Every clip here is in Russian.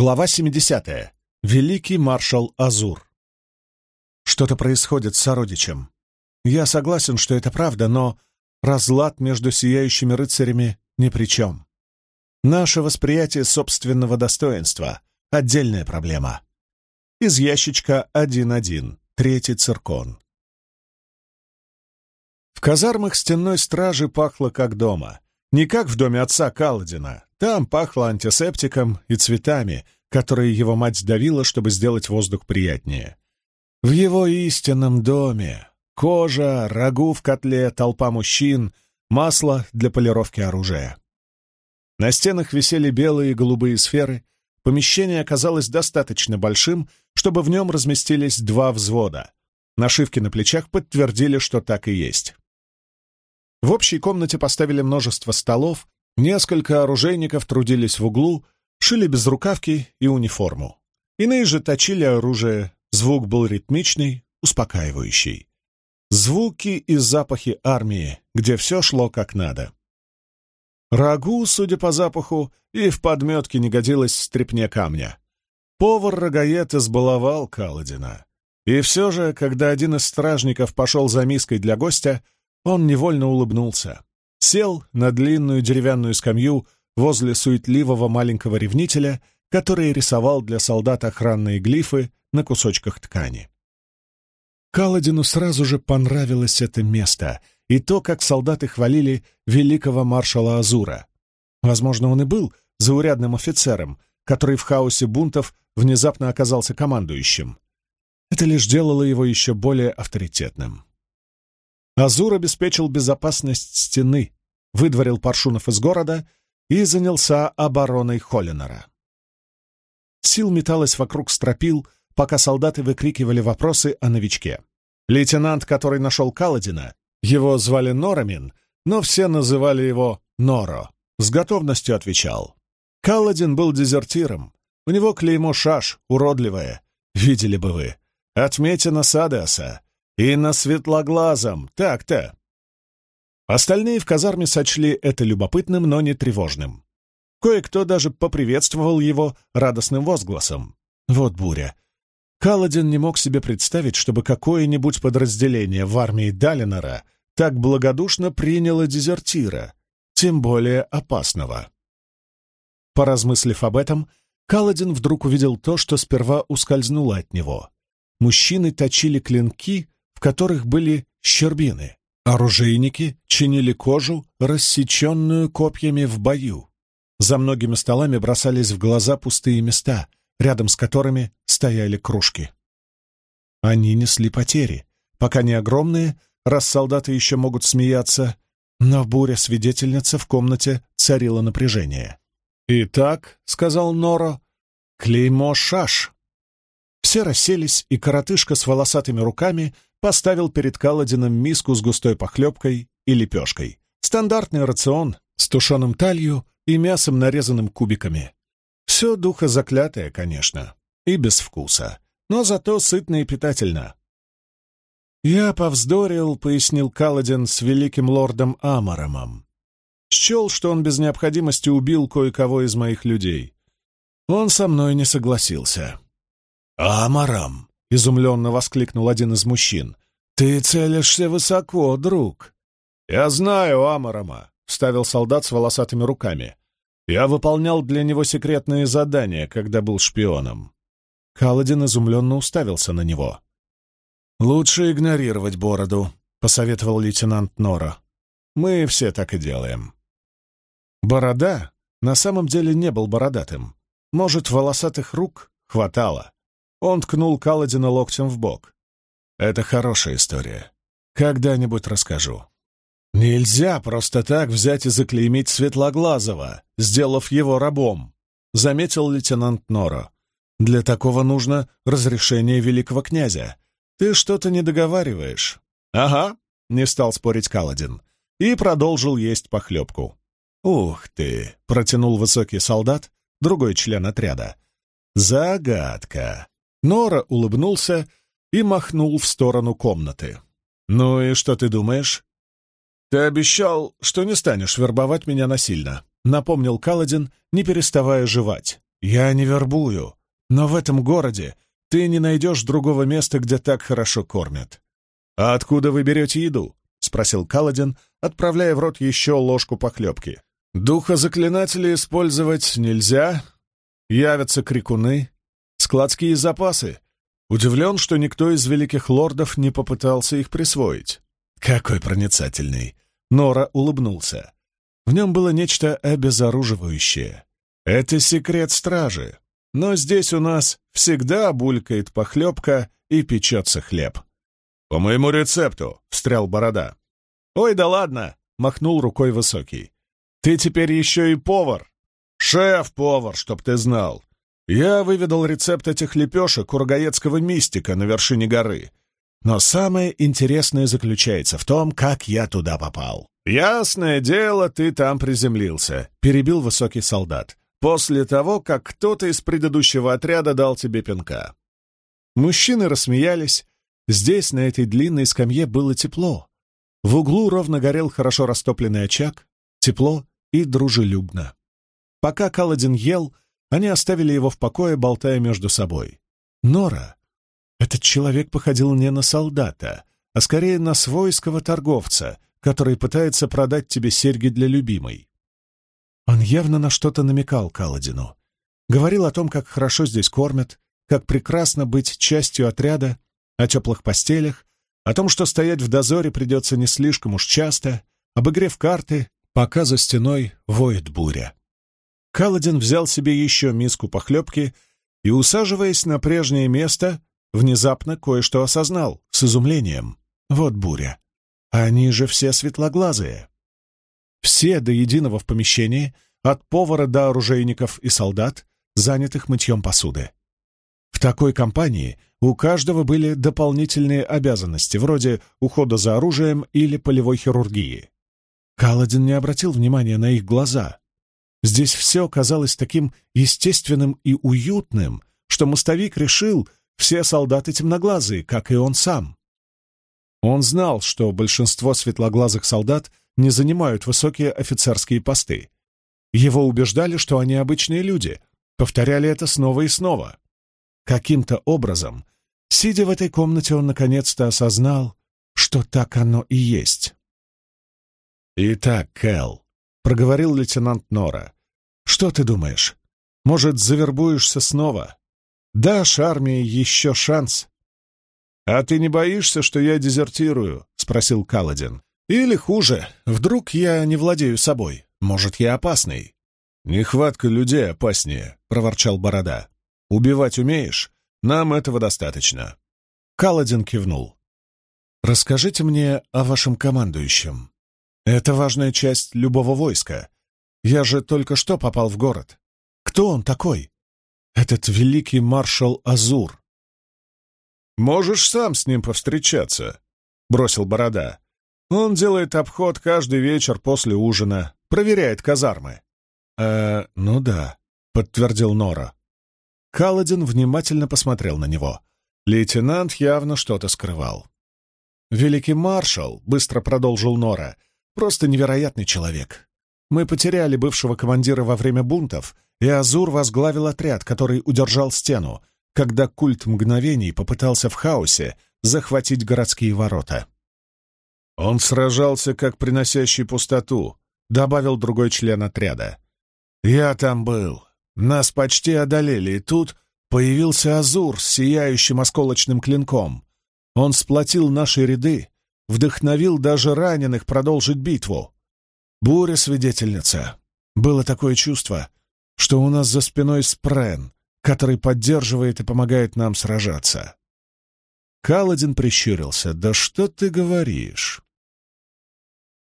Глава 70. Великий маршал Азур. Что-то происходит с сородичем. Я согласен, что это правда, но разлад между сияющими рыцарями ни при чем. Наше восприятие собственного достоинства — отдельная проблема. Из ящичка 1.1, третий циркон. В казармах стенной стражи пахло как дома. Не как в доме отца Каладина. Там пахло антисептиком и цветами, которые его мать давила, чтобы сделать воздух приятнее. В его истинном доме кожа, рагу в котле, толпа мужчин, масло для полировки оружия. На стенах висели белые и голубые сферы, помещение оказалось достаточно большим, чтобы в нем разместились два взвода. Нашивки на плечах подтвердили, что так и есть. В общей комнате поставили множество столов, несколько оружейников трудились в углу, шили безрукавки и униформу. Иные же точили оружие, звук был ритмичный, успокаивающий. Звуки и запахи армии, где все шло как надо. Рагу, судя по запаху, и в подметке не годилось стрепне камня. Повар-рогаед избаловал Каладина. И все же, когда один из стражников пошел за миской для гостя, он невольно улыбнулся. Сел на длинную деревянную скамью возле суетливого маленького ревнителя, который рисовал для солдат охранные глифы на кусочках ткани. Каладину сразу же понравилось это место и то, как солдаты хвалили великого маршала Азура. Возможно, он и был заурядным офицером, который в хаосе бунтов внезапно оказался командующим. Это лишь делало его еще более авторитетным. Азур обеспечил безопасность стены, выдворил паршунов из города и занялся обороной Холлинора. Сил металась вокруг стропил, пока солдаты выкрикивали вопросы о новичке. Лейтенант, который нашел Каладина, его звали Норамин, но все называли его Норо, с готовностью отвечал. Каладин был дезертиром, у него клеймо шаш, уродливое, видели бы вы, отметина Садеаса, и на светлоглазом, так-то. Остальные в казарме сочли это любопытным, но не тревожным. Кое-кто даже поприветствовал его радостным возгласом. Вот буря. Каладин не мог себе представить, чтобы какое-нибудь подразделение в армии Далинора так благодушно приняло дезертира, тем более опасного. Поразмыслив об этом, Каладин вдруг увидел то, что сперва ускользнуло от него. Мужчины точили клинки, в которых были щербины. Оружейники чинили кожу, рассеченную копьями в бою. За многими столами бросались в глаза пустые места, рядом с которыми стояли кружки. Они несли потери, пока не огромные, раз солдаты еще могут смеяться, но буря свидетельница в комнате царило напряжение. «Итак», — сказал Норо, — «клеймо шаш». Все расселись, и коротышка с волосатыми руками поставил перед Каладином миску с густой похлебкой и лепешкой. Стандартный рацион с тушеным талью и мясом, нарезанным кубиками. Все духа конечно, и без вкуса, но зато сытно и питательно. «Я повздорил», — пояснил Каладин с великим лордом Амаромом. Счел, что он без необходимости убил кое-кого из моих людей. Он со мной не согласился. «Амарам!» — изумленно воскликнул один из мужчин. «Ты целишься высоко, друг!» «Я знаю Амарама», — вставил солдат с волосатыми руками. «Я выполнял для него секретные задания, когда был шпионом». Каладин изумленно уставился на него. «Лучше игнорировать бороду», — посоветовал лейтенант Нора. «Мы все так и делаем». Борода на самом деле не был бородатым. Может, волосатых рук хватало. Он ткнул Каладина локтем в бок. «Это хорошая история. Когда-нибудь расскажу». «Нельзя просто так взять и заклеймить Светлоглазого, сделав его рабом», — заметил лейтенант Норо. «Для такого нужно разрешение великого князя. Ты что-то не договариваешь». «Ага», — не стал спорить Каладин, и продолжил есть похлебку. «Ух ты!» — протянул высокий солдат, другой член отряда. «Загадка!» Нора улыбнулся и махнул в сторону комнаты. «Ну и что ты думаешь?» «Ты обещал, что не станешь вербовать меня насильно», — напомнил Каладин, не переставая жевать. я не вербую, но в этом городе ты не найдешь другого места, где так хорошо кормят. А откуда вы берете еду? — спросил Каладин, отправляя в рот еще ложку похлебки. «Духа заклинателя использовать нельзя. Явятся крикуны. Складские запасы. Удивлен, что никто из великих лордов не попытался их присвоить. Какой проницательный!» Нора улыбнулся. В нем было нечто обезоруживающее. Это секрет стражи. Но здесь у нас всегда булькает похлебка и печется хлеб. «По моему рецепту», — встрял Борода. «Ой, да ладно!» — махнул рукой Высокий. «Ты теперь еще и повар!» «Шеф-повар, чтоб ты знал!» Я выведал рецепт этих лепешек у рогаецкого мистика на вершине горы. Но самое интересное заключается в том, как я туда попал. «Ясное дело, ты там приземлился», — перебил высокий солдат, «после того, как кто-то из предыдущего отряда дал тебе пинка». Мужчины рассмеялись, Здесь, на этой длинной скамье, было тепло. В углу ровно горел хорошо растопленный очаг, тепло и дружелюбно. Пока Каладин ел, они оставили его в покое, болтая между собой. Нора, этот человек походил не на солдата, а скорее на свойского торговца, который пытается продать тебе серьги для любимой. Он явно на что-то намекал Каладину. Говорил о том, как хорошо здесь кормят, как прекрасно быть частью отряда, о теплых постелях, о том, что стоять в дозоре придется не слишком уж часто, об игре в карты, пока за стеной воет буря. Каладин взял себе еще миску похлебки и, усаживаясь на прежнее место, внезапно кое-что осознал с изумлением. Вот буря. Они же все светлоглазые. Все до единого в помещении, от повара до оружейников и солдат, занятых мытьем посуды. В такой компании у каждого были дополнительные обязанности, вроде ухода за оружием или полевой хирургии. Каладин не обратил внимания на их глаза. Здесь все казалось таким естественным и уютным, что мостовик решил, все солдаты темноглазые, как и он сам. Он знал, что большинство светлоглазых солдат не занимают высокие офицерские посты. Его убеждали, что они обычные люди, повторяли это снова и снова. Каким-то образом, сидя в этой комнате, он наконец-то осознал, что так оно и есть. «Итак, Кэл», — проговорил лейтенант Нора, — «что ты думаешь? Может, завербуешься снова? Дашь армии еще шанс?» «А ты не боишься, что я дезертирую?» — спросил Каладин. «Или хуже, вдруг я не владею собой? Может, я опасный?» «Нехватка людей опаснее», — проворчал Борода. Убивать умеешь? Нам этого достаточно». Каладин кивнул. «Расскажите мне о вашем командующем. Это важная часть любого войска. Я же только что попал в город. Кто он такой? Этот великий маршал Азур». «Можешь сам с ним повстречаться», — бросил Борода. «Он делает обход каждый вечер после ужина, проверяет казармы». «Э, ну да», — подтвердил Нора. Каладин внимательно посмотрел на него. Лейтенант явно что-то скрывал. «Великий маршал», — быстро продолжил Нора, — «просто невероятный человек. Мы потеряли бывшего командира во время бунтов, и Азур возглавил отряд, который удержал стену, когда культ мгновений попытался в хаосе захватить городские ворота. «Он сражался как приносящий пустоту», — добавил другой член отряда. «Я там был. Нас почти одолели, и тут появился Азур с сияющим осколочным клинком. Он сплотил наши ряды, вдохновил даже раненых продолжить битву. Буря-свидетельница. Было такое чувство, что у нас за спиной спрен, который поддерживает и помогает нам сражаться. Каладин прищурился. «Да что ты говоришь?»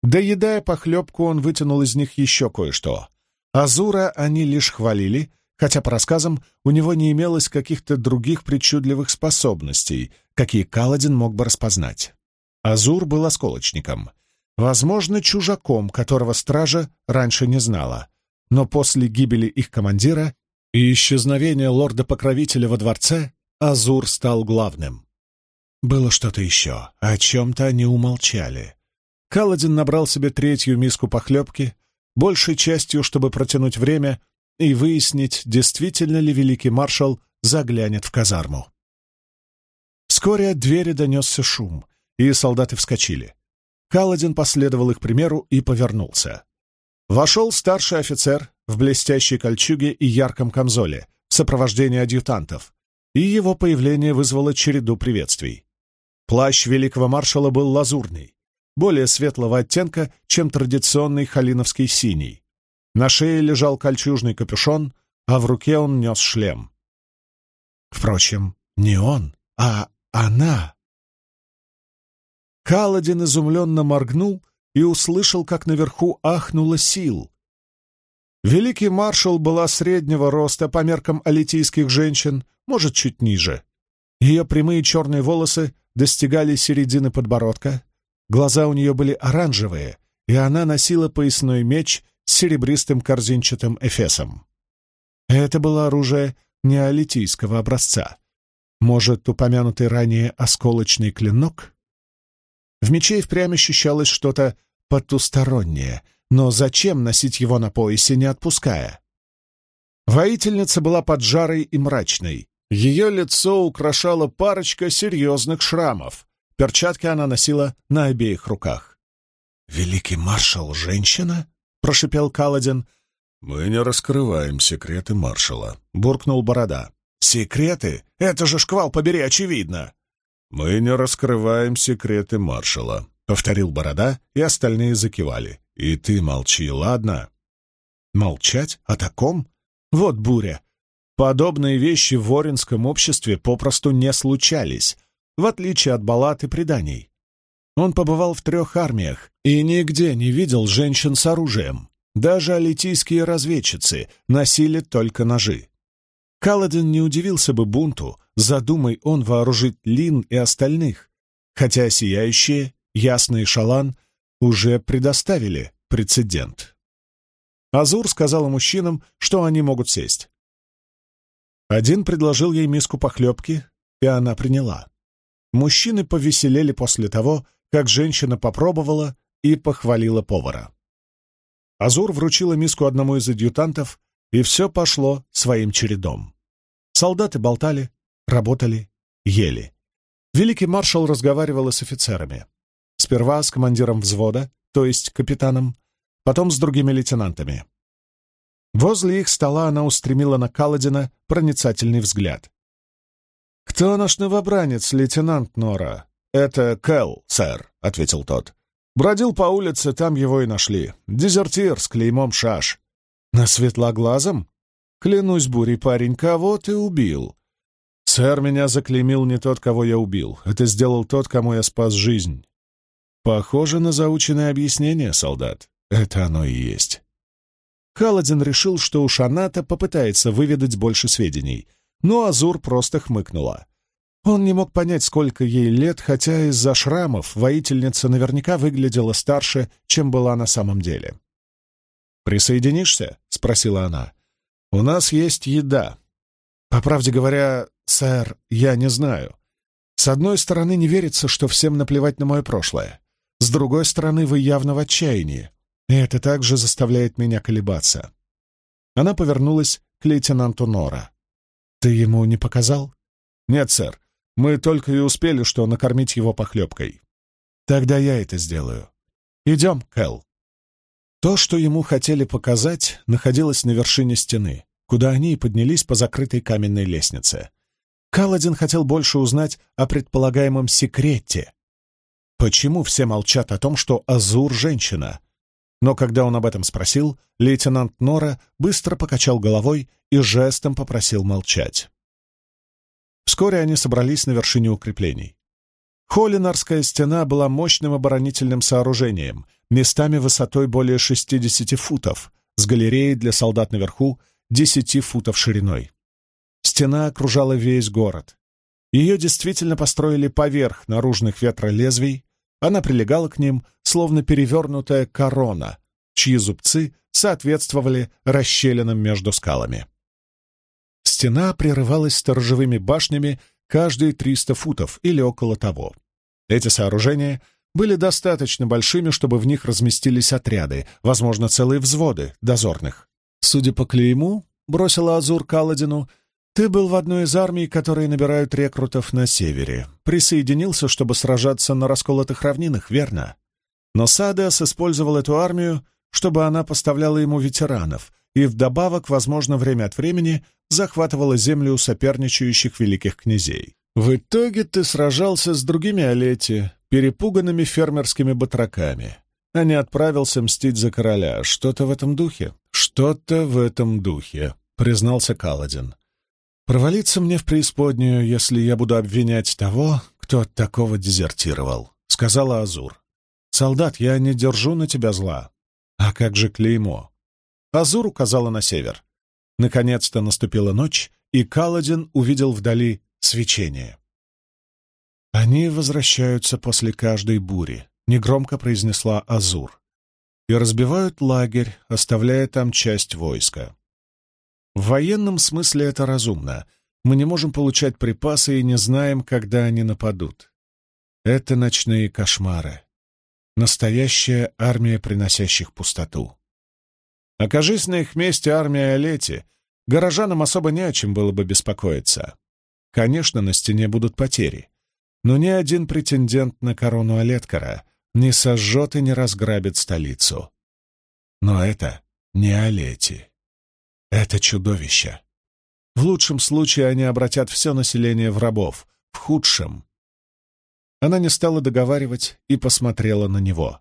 Доедая похлебку, он вытянул из них еще кое-что. Азура они лишь хвалили, хотя, по рассказам, у него не имелось каких-то других причудливых способностей, какие Каладин мог бы распознать. Азур был осколочником, возможно, чужаком, которого стража раньше не знала, но после гибели их командира и исчезновения лорда-покровителя во дворце Азур стал главным. Было что-то еще, о чем-то они умолчали. Каладин набрал себе третью миску похлебки — большей частью, чтобы протянуть время, и выяснить, действительно ли великий маршал заглянет в казарму. Вскоре от двери донесся шум, и солдаты вскочили. Каладин последовал их примеру и повернулся. Вошел старший офицер в блестящей кольчуге и ярком камзоле в сопровождении адъютантов, и его появление вызвало череду приветствий. Плащ великого маршала был лазурный, более светлого оттенка, чем традиционный халиновский синий. На шее лежал кольчужный капюшон, а в руке он нес шлем. Впрочем, не он, а она. Каладин изумленно моргнул и услышал, как наверху ахнула сил. Великий маршал была среднего роста по меркам алитийских женщин, может, чуть ниже. Ее прямые черные волосы достигали середины подбородка, глаза у нее были оранжевые, и она носила поясной меч с серебристым корзинчатым эфесом. Это было оружие неолитийского образца. Может, упомянутый ранее осколочный клинок? В мече впрямь ощущалось что-то потустороннее, но зачем носить его на поясе, не отпуская? Воительница была поджарой и мрачной. Ее лицо украшала парочка серьезных шрамов. Перчатки она носила на обеих руках. «Великий маршал — женщина?» — прошипел Каладин. «Мы не раскрываем секреты маршала», — буркнул Борода. «Секреты? Это же шквал побери, очевидно!» «Мы не раскрываем секреты маршала», — повторил Борода, и остальные закивали. «И ты молчи, ладно?» «Молчать? О таком? Вот буря!» Подобные вещи в Воринском обществе попросту не случались, в отличие от баллад и преданий. Он побывал в трех армиях и нигде не видел женщин с оружием. Даже алитийские разведчицы носили только ножи. Каладин не удивился бы бунту, задумай он вооружить Лин и остальных, хотя сияющие, ясные шалан уже предоставили прецедент. Азур сказала мужчинам, что они могут сесть. Один предложил ей миску похлебки, и она приняла. Мужчины повеселели после того, как женщина попробовала и похвалила повара. Азур вручила миску одному из адъютантов, и все пошло своим чередом. Солдаты болтали, работали, ели. Великий маршал разговаривал с офицерами. Сперва с командиром взвода, то есть капитаном, потом с другими лейтенантами. Возле их стола она устремила на Каладина проницательный взгляд. «Кто наш новобранец, лейтенант Нора?» «Это Кэл, сэр», — ответил тот. «Бродил по улице, там его и нашли. Дезертир с клеймом шаш». «На светлоглазом?» «Клянусь, бурей парень, кого ты убил?» «Сэр, меня заклеймил не тот, кого я убил. Это сделал тот, кому я спас жизнь». «Похоже на заученное объяснение, солдат. Это оно и есть». Каладин решил, что у Шаната попытается выведать больше сведений, но Азур просто хмыкнула. Он не мог понять, сколько ей лет, хотя из-за шрамов воительница наверняка выглядела старше, чем была на самом деле. «Присоединишься?» — спросила она. «У нас есть еда. По правде говоря, сэр, я не знаю. С одной стороны, не верится, что всем наплевать на мое прошлое. С другой стороны, вы явно в отчаянии. И это также заставляет меня колебаться. Она повернулась к лейтенанту Нора. «Ты ему не показал?» «Нет, сэр. Мы только и успели, что накормить его похлебкой». «Тогда я это сделаю. Идем, Кэл». То, что ему хотели показать, находилось на вершине стены, куда они и поднялись по закрытой каменной лестнице. Каладин хотел больше узнать о предполагаемом секрете. Почему все молчат о том, что Азур — женщина? Но когда он об этом спросил, лейтенант Нора быстро покачал головой и жестом попросил молчать. Вскоре они собрались на вершине укреплений. Холинарская стена была мощным оборонительным сооружением, местами высотой более 60 футов, с галереей для солдат наверху 10 футов шириной. Стена окружала весь город. Ее действительно построили поверх наружных ветролезвий, она прилегала к ним, словно перевернутая корона, чьи зубцы соответствовали расщелинам между скалами. Стена прерывалась сторожевыми башнями каждые 300 футов или около того. Эти сооружения были достаточно большими, чтобы в них разместились отряды, возможно, целые взводы дозорных. Судя по клейму, бросила Азур Каладину, ты был в одной из армий, которые набирают рекрутов на севере. Присоединился, чтобы сражаться на расколотых равнинах, верно? Но Садеас использовал эту армию, чтобы она поставляла ему ветеранов и вдобавок, возможно, время от времени захватывала землю соперничающих великих князей. В итоге ты сражался с другими Олети, перепуганными фермерскими батраками, а не отправился мстить за короля. Что-то в этом духе? Что-то в этом духе, признался Каладин. Провалиться мне в преисподнюю, если я буду обвинять того, кто от такого дезертировал, сказала Азур. Солдат, я не держу на тебя зла. А как же клеймо? Азур указала на север. Наконец-то наступила ночь, и Каладин увидел вдали свечение. «Они возвращаются после каждой бури», — негромко произнесла Азур, «и разбивают лагерь, оставляя там часть войска. В военном смысле это разумно. Мы не можем получать припасы и не знаем, когда они нападут. Это ночные кошмары. Настоящая армия, приносящих пустоту. Окажись на их месте армия Олети, горожанам особо не о чем было бы беспокоиться. Конечно, на стене будут потери, но ни один претендент на корону Олеткара не сожжет и не разграбит столицу. Но это не Олети. Это чудовище. В лучшем случае они обратят все население в рабов, в худшем она не стала договаривать и посмотрела на него.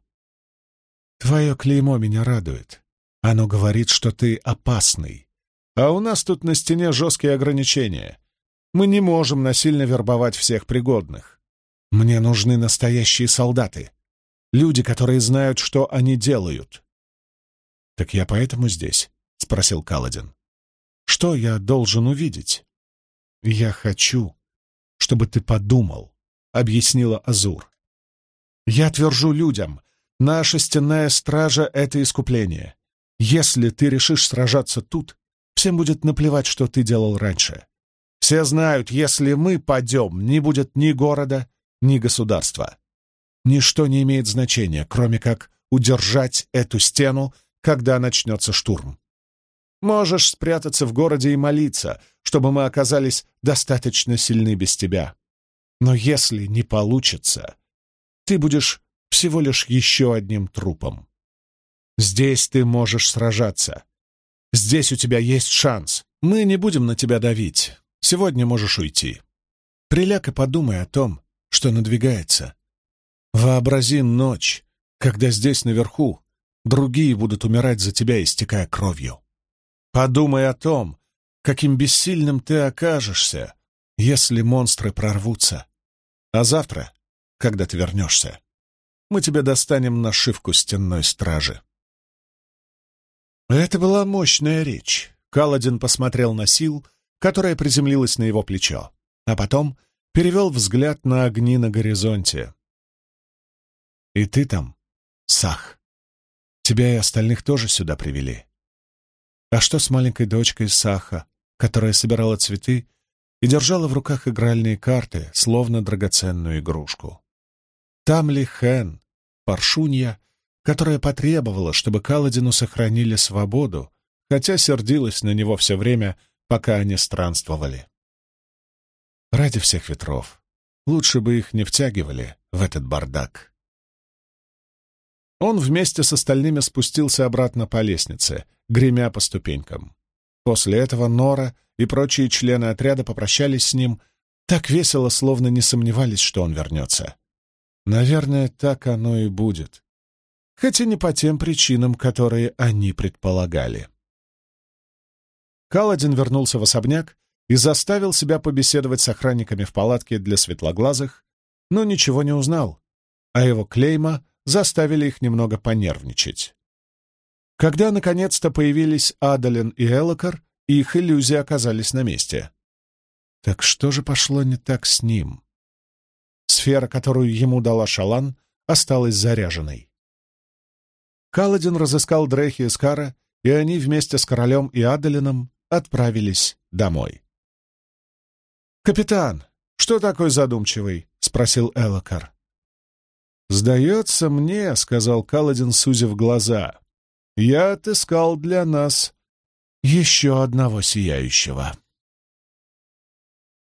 «Твое клеймо меня радует. Оно говорит, что ты опасный. А у нас тут на стене жесткие ограничения. Мы не можем насильно вербовать всех пригодных. Мне нужны настоящие солдаты. Люди, которые знают, что они делают». «Так я поэтому здесь?» — спросил Каладин. «Что я должен увидеть?» «Я хочу, чтобы ты подумал, объяснила Азур. «Я твержу людям, наша стенная стража — это искупление. Если ты решишь сражаться тут, всем будет наплевать, что ты делал раньше. Все знают, если мы падем, не будет ни города, ни государства. Ничто не имеет значения, кроме как удержать эту стену, когда начнется штурм. Можешь спрятаться в городе и молиться, чтобы мы оказались достаточно сильны без тебя. Но если не получится, ты будешь всего лишь еще одним трупом. Здесь ты можешь сражаться. Здесь у тебя есть шанс. Мы не будем на тебя давить. Сегодня можешь уйти. Приляг и подумай о том, что надвигается. Вообрази ночь, когда здесь наверху другие будут умирать за тебя, истекая кровью. Подумай о том, каким бессильным ты окажешься, если монстры прорвутся. А завтра, когда ты вернешься, мы тебе достанем нашивку стенной стражи. Это была мощная речь. Каладин посмотрел на сил, которая приземлилась на его плечо, а потом перевел взгляд на огни на горизонте. «И ты там, Сах. Тебя и остальных тоже сюда привели. А что с маленькой дочкой Саха, которая собирала цветы и держала в руках игральные карты, словно драгоценную игрушку. Там ли Хэн, паршунья, которая потребовала, чтобы Каладину сохранили свободу, хотя сердилась на него все время, пока они странствовали. Ради всех ветров, лучше бы их не втягивали в этот бардак. Он вместе с остальными спустился обратно по лестнице, гремя по ступенькам. После этого Нора и прочие члены отряда попрощались с ним так весело, словно не сомневались, что он вернется. Наверное, так оно и будет. Хотя не по тем причинам, которые они предполагали. Каладин вернулся в особняк и заставил себя побеседовать с охранниками в палатке для светлоглазых, но ничего не узнал, а его клейма заставили их немного понервничать. Когда наконец-то появились Адалин и Элокар, их иллюзии оказались на месте. Так что же пошло не так с ним? Сфера, которую ему дала Шалан, осталась заряженной. Каладин разыскал Дрехи и Скара, и они вместе с королем и Адалином отправились домой. «Капитан, что такой задумчивый?» — спросил Элокар. «Сдается мне», — сказал Каладин, сузив глаза, — «я отыскал для нас еще одного сияющего.